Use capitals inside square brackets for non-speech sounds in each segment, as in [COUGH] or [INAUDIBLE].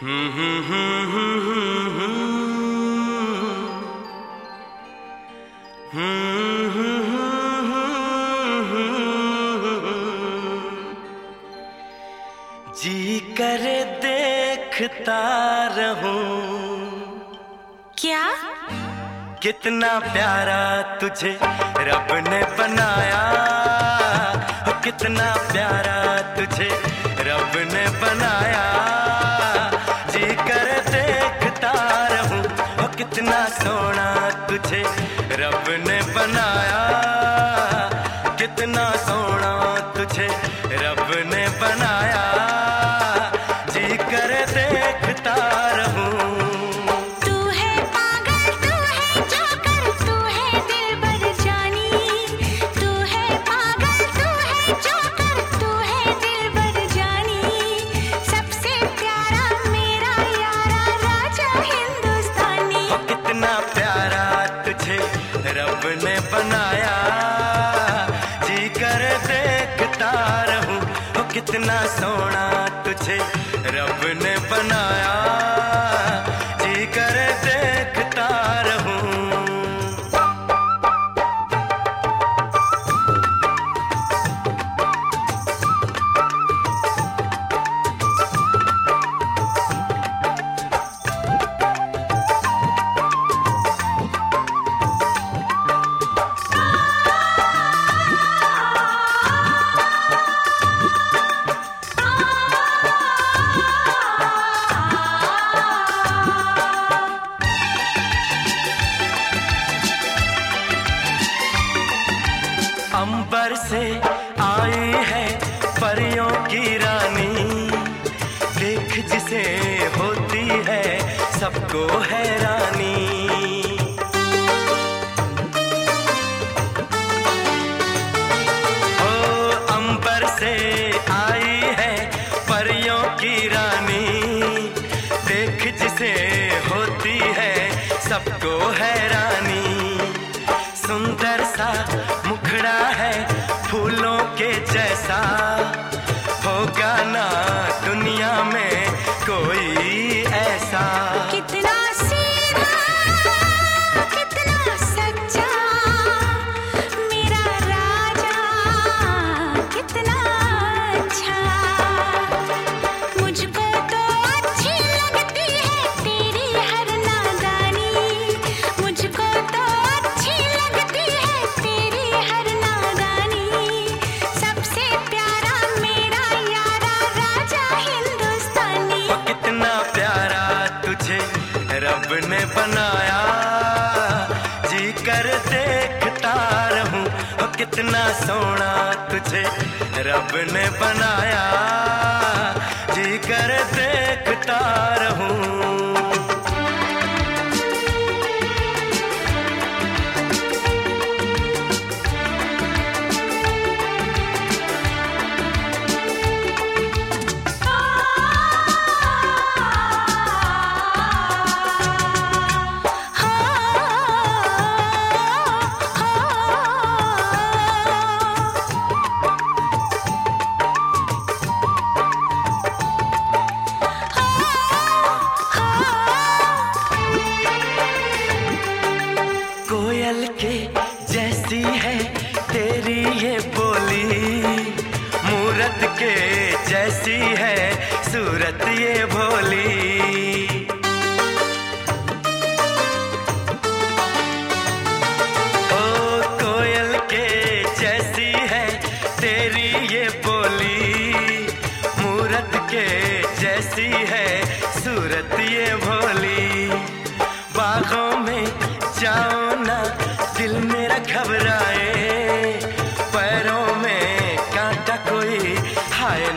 जी कर देखता रहूँ। क्या? कितना प्यारा तुझे रब ने बनाया। कितना प्यारा तुझे रब ने बनाया। इतना सम कितना सोना तुझे रब ने बनाया। रानी रब ने बनाया। जी कर देखता रहूँ ओ कितना सोना तुझे रब ने बनाया। जी कर देखता रहूँ कोयल के जैसी है तेरी ये बोली। मूरत के जैसी है सूरत ये भोली। ओ कोयल के जैसी है तेरी ये बोली। के जैसी है सूरत ये भोली। बाघों में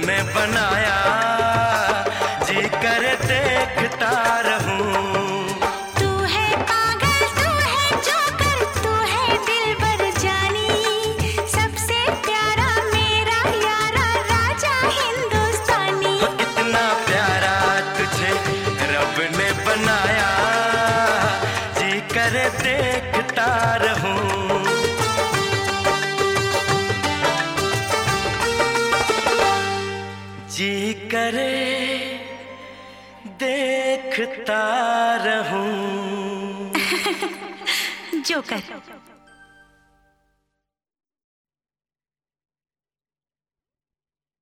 ने बनाया। जी कर देखता रहूँ। तू है पागल तू है जोकर तू है दिलबर जानी। सबसे प्यारा मेरा यारा राजा हिंदुस्तानी। हो प्यारा तुझे रब ने बनाया। जी कर देखता रहूँ। देखता रहूँ। [LAUGHS] जोकर।